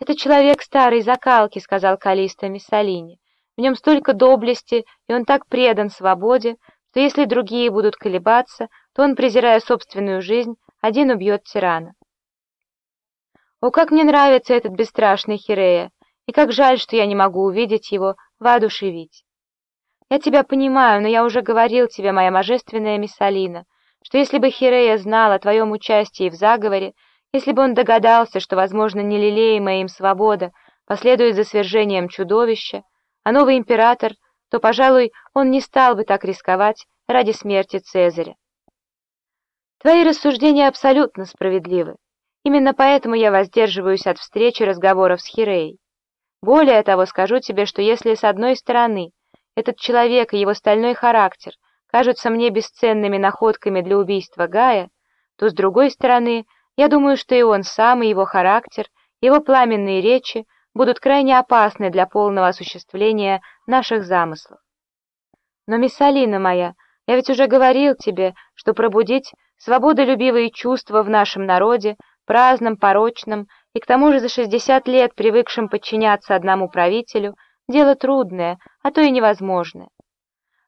«Это человек старой закалки», — сказал Калиста Миссалини. «В нем столько доблести, и он так предан свободе, что если другие будут колебаться, то он, презирая собственную жизнь, один убьет тирана». «О, как мне нравится этот бесстрашный Хирея, и как жаль, что я не могу увидеть его, воодушевить. Я тебя понимаю, но я уже говорил тебе, моя божественная Миссалина, что если бы Хирея знал о твоем участии в заговоре, если бы он догадался, что, возможно, нелелеемая им свобода последует за свержением чудовища, а новый император, то, пожалуй, он не стал бы так рисковать ради смерти Цезаря. Твои рассуждения абсолютно справедливы. Именно поэтому я воздерживаюсь от встречи разговоров с Хиреей. Более того, скажу тебе, что если с одной стороны этот человек и его стальной характер кажутся мне бесценными находками для убийства Гая, то с другой стороны я думаю, что и он сам, и его характер, его пламенные речи будут крайне опасны для полного осуществления наших замыслов. Но, Миссалина моя, я ведь уже говорил тебе, что пробудить свободолюбивые чувства в нашем народе, праздном, порочном и к тому же за 60 лет привыкшим подчиняться одному правителю, дело трудное, а то и невозможное.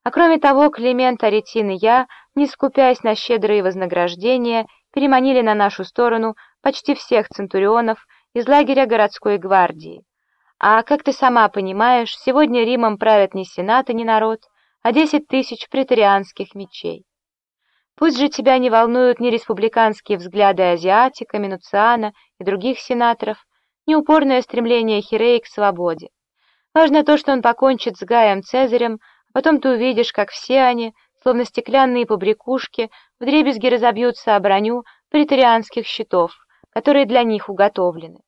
А кроме того, Климент Аретин и я, не скупясь на щедрые вознаграждения, переманили на нашу сторону почти всех центурионов из лагеря городской гвардии. А, как ты сама понимаешь, сегодня Римом правят не сенат и не народ, а десять тысяч претарианских мечей. Пусть же тебя не волнуют ни республиканские взгляды азиатика, Минуциана и других сенаторов, ни упорное стремление Хиреи к свободе. Важно то, что он покончит с Гаем Цезарем, а потом ты увидишь, как все они, словно стеклянные побрякушки, вдребезги разобьются о броню претарианских щитов, которые для них уготовлены.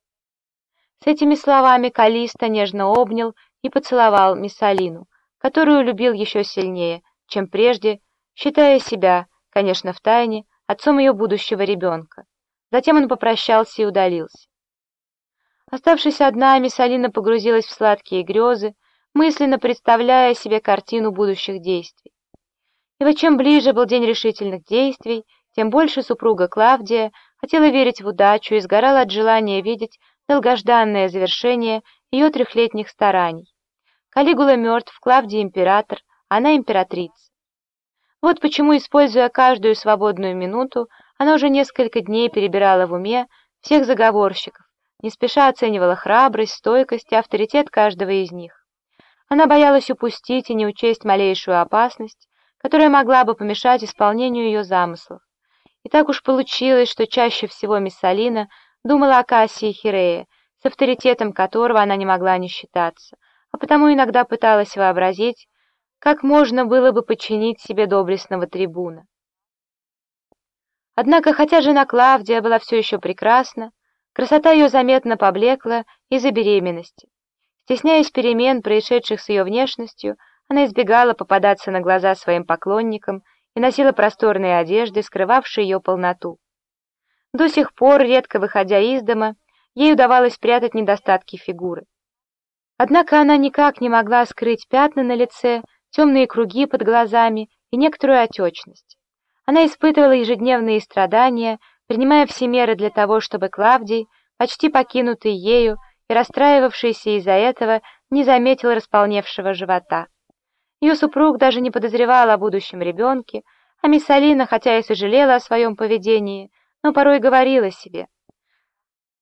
С этими словами Калиста нежно обнял и поцеловал Миссалину, которую любил еще сильнее, чем прежде, считая себя, конечно, в тайне, отцом ее будущего ребенка. Затем он попрощался и удалился. Оставшись одна, Миссалина погрузилась в сладкие грезы, мысленно представляя себе картину будущих действий. И вот чем ближе был день решительных действий, тем больше супруга Клавдия хотела верить в удачу и сгорала от желания видеть долгожданное завершение ее трехлетних стараний. Калигула мертв, Клавдия император, она императрица. Вот почему, используя каждую свободную минуту, она уже несколько дней перебирала в уме всех заговорщиков, не спеша оценивала храбрость, стойкость и авторитет каждого из них. Она боялась упустить и не учесть малейшую опасность, которая могла бы помешать исполнению ее замыслов. И так уж получилось, что чаще всего Миссалина думала о Кассии Хирея, с авторитетом которого она не могла не считаться, а потому иногда пыталась вообразить, как можно было бы подчинить себе доблестного трибуна. Однако, хотя жена Клавдия была все еще прекрасна, красота ее заметно поблекла из-за беременности. Стесняясь перемен, происшедших с ее внешностью, она избегала попадаться на глаза своим поклонникам и носила просторные одежды, скрывавшие ее полноту. До сих пор, редко выходя из дома, ей удавалось прятать недостатки фигуры. Однако она никак не могла скрыть пятна на лице, темные круги под глазами и некоторую отечность. Она испытывала ежедневные страдания, принимая все меры для того, чтобы Клавдий, почти покинутый ею и расстраивавшийся из-за этого, не заметил располневшего живота. Ее супруг даже не подозревал о будущем ребенке, а мисс Алина, хотя и сожалела о своем поведении, но порой говорила себе.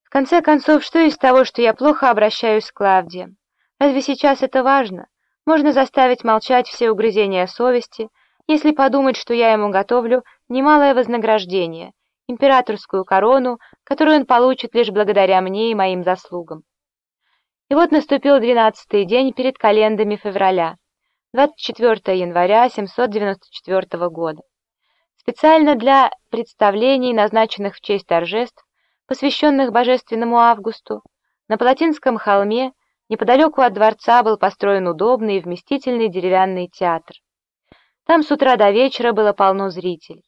В конце концов, что из того, что я плохо обращаюсь с Клавдием? Разве сейчас это важно? Можно заставить молчать все угрызения совести, если подумать, что я ему готовлю немалое вознаграждение, императорскую корону, которую он получит лишь благодаря мне и моим заслугам. И вот наступил двенадцатый день перед календами февраля. 24 января 794 года. Специально для представлений, назначенных в честь торжеств, посвященных Божественному Августу, на Палатинском холме, неподалеку от дворца, был построен удобный и вместительный деревянный театр. Там с утра до вечера было полно зрителей.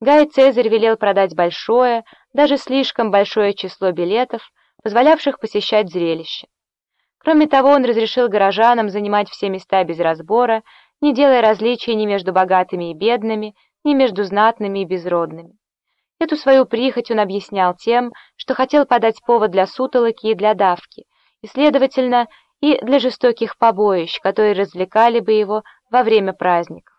Гай Цезарь велел продать большое, даже слишком большое число билетов, позволявших посещать зрелище. Кроме того, он разрешил горожанам занимать все места без разбора, не делая различий ни между богатыми и бедными, ни между знатными и безродными. Эту свою прихоть он объяснял тем, что хотел подать повод для сутолоки и для давки, и, следовательно, и для жестоких побоищ, которые развлекали бы его во время праздников.